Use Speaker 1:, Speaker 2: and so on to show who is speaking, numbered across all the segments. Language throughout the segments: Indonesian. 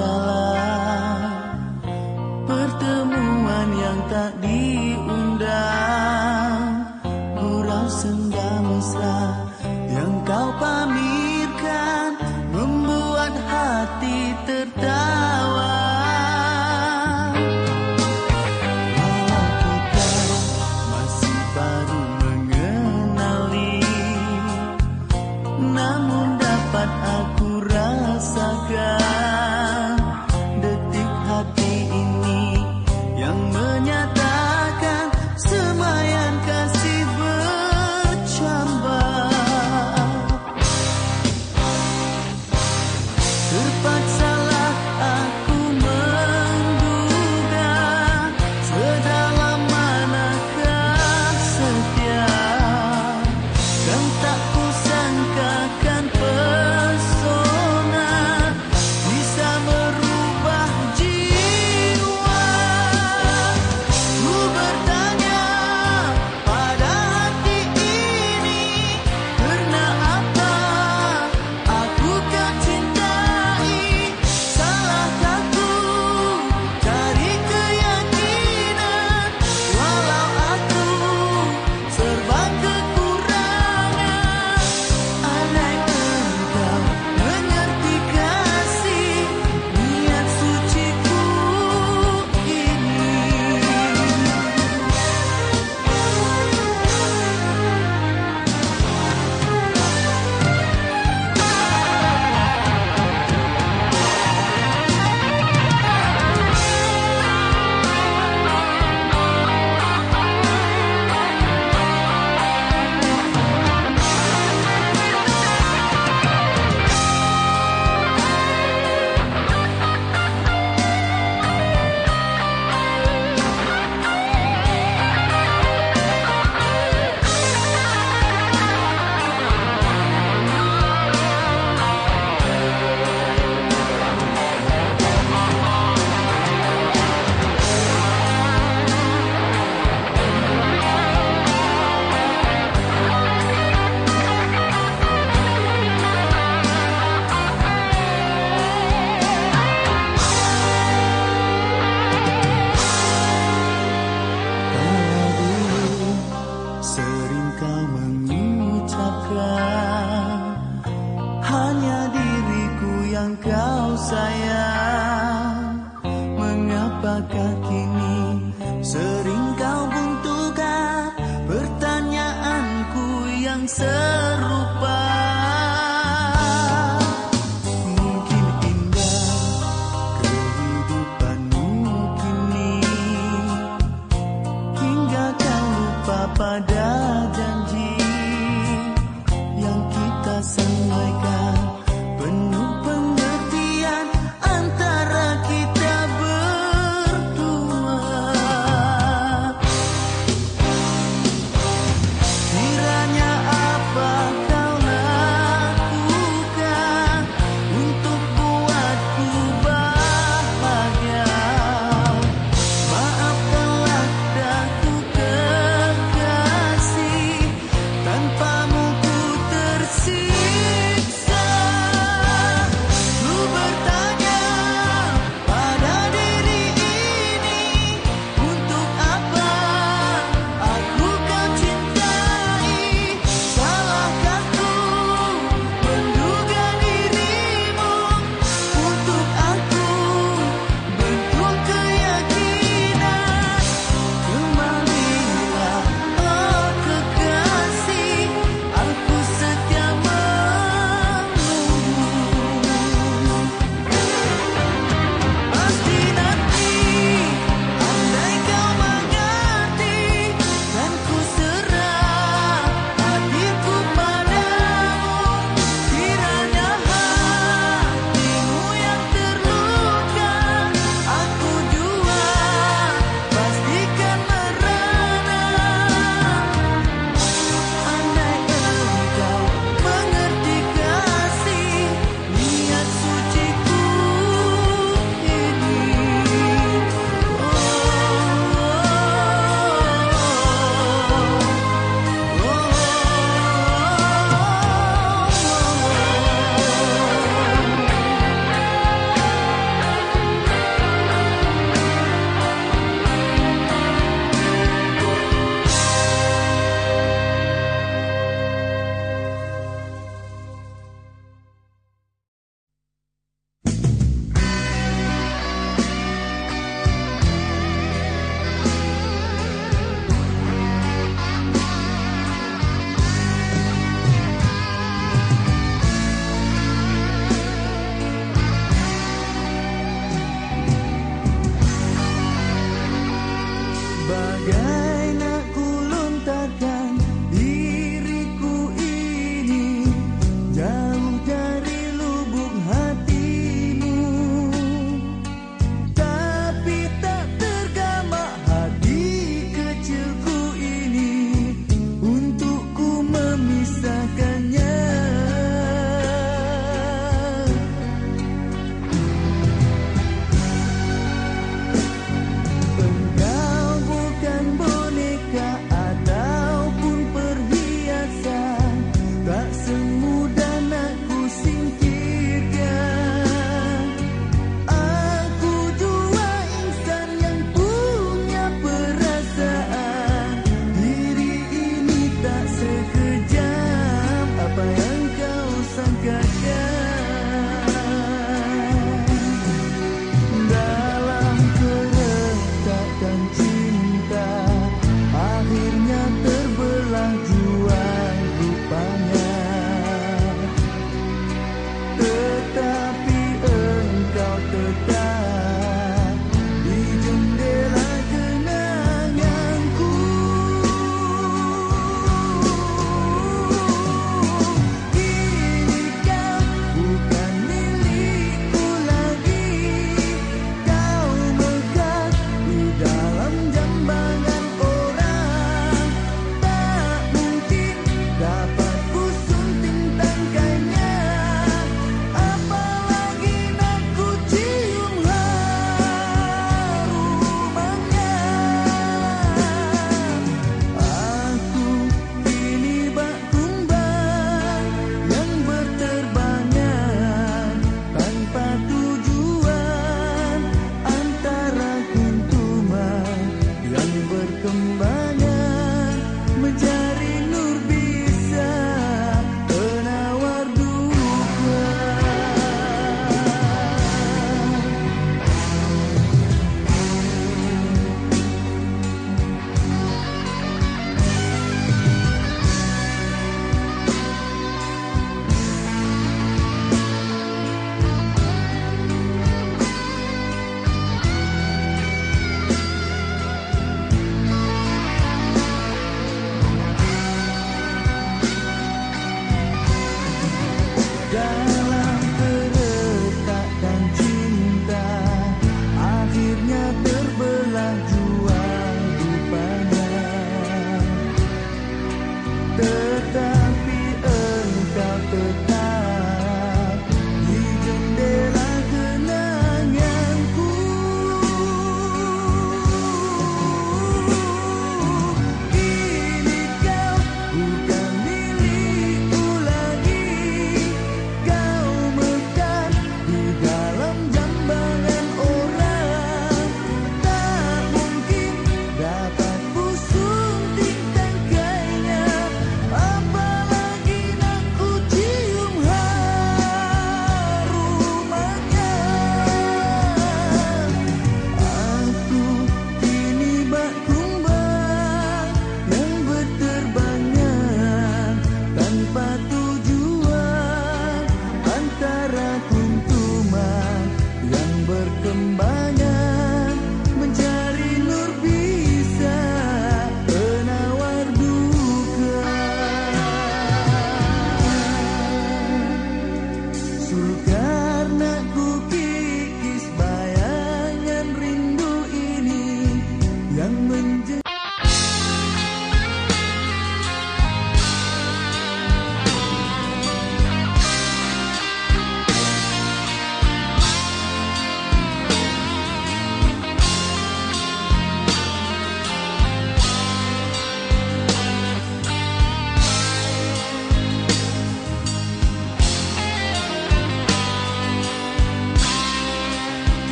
Speaker 1: segala pertemuan yang tak diundang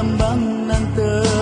Speaker 1: Hanya engkau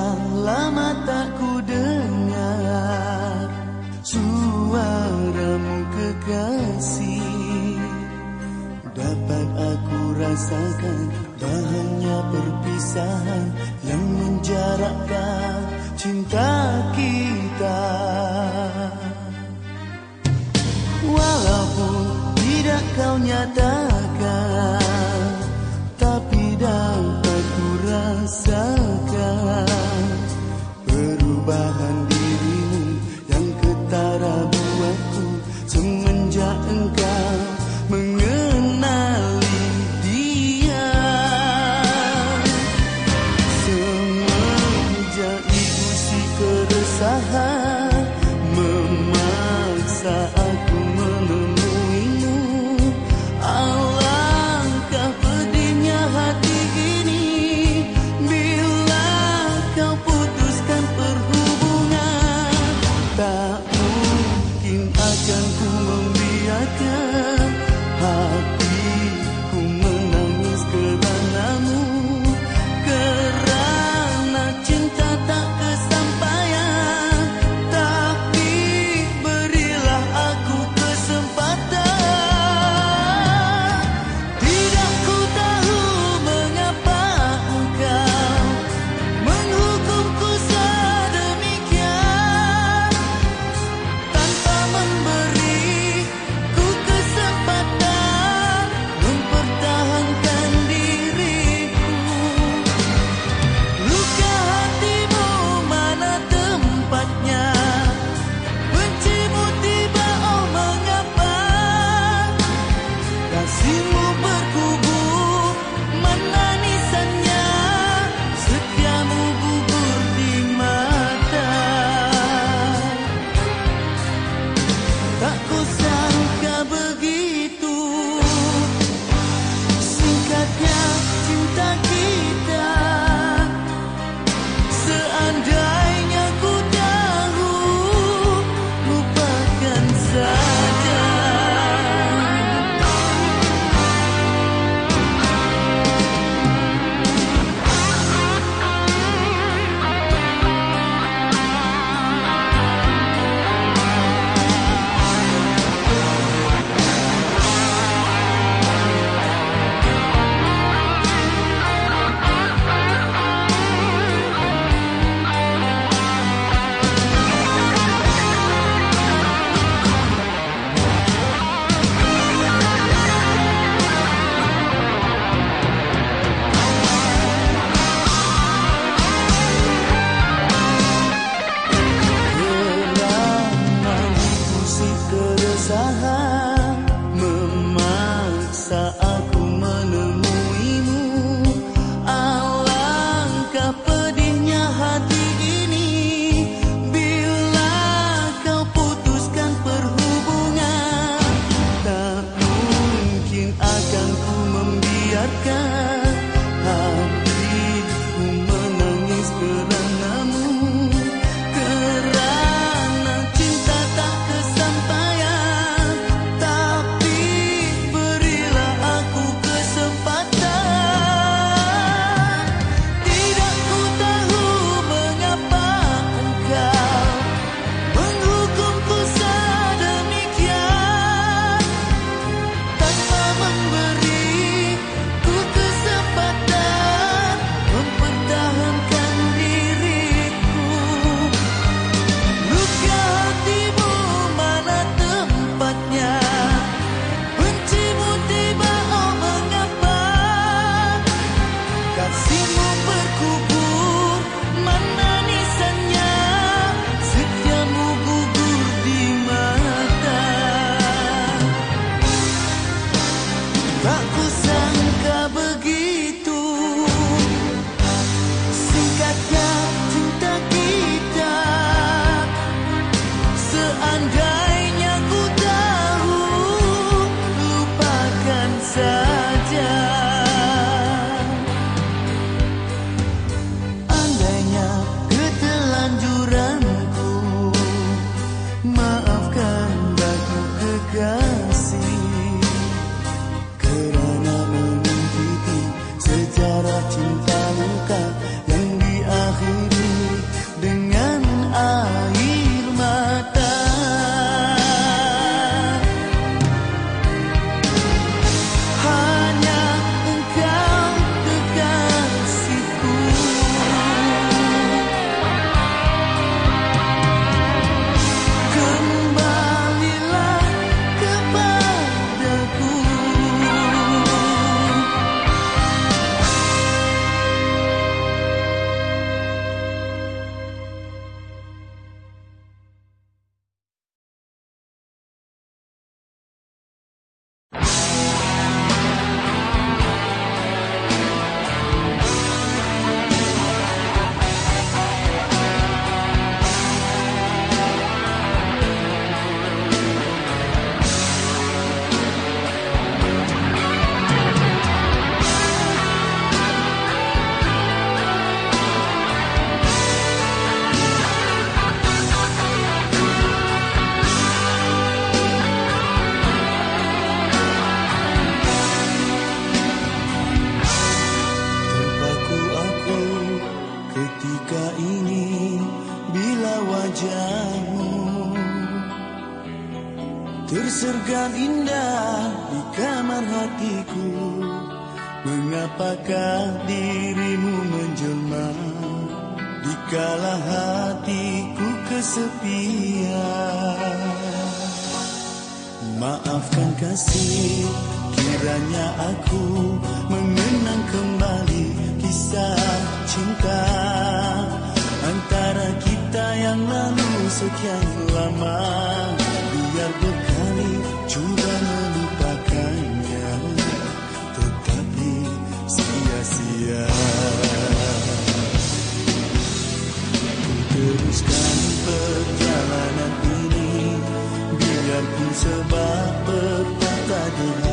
Speaker 1: Sekian lama tak ku dengar Suaramu kekasih. Dapat aku rasakan Bahannya perpisahan Yang menjarakkan cinta kita. Walaupun tidak kau nyatakan sekian lama. Biar berkali juga melupakannya. Tetapi sia-sia. Ku teruskan perjalanan ini. Biarpun sebab berpatah dengan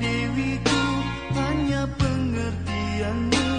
Speaker 1: dewiku hanya pengertianmu.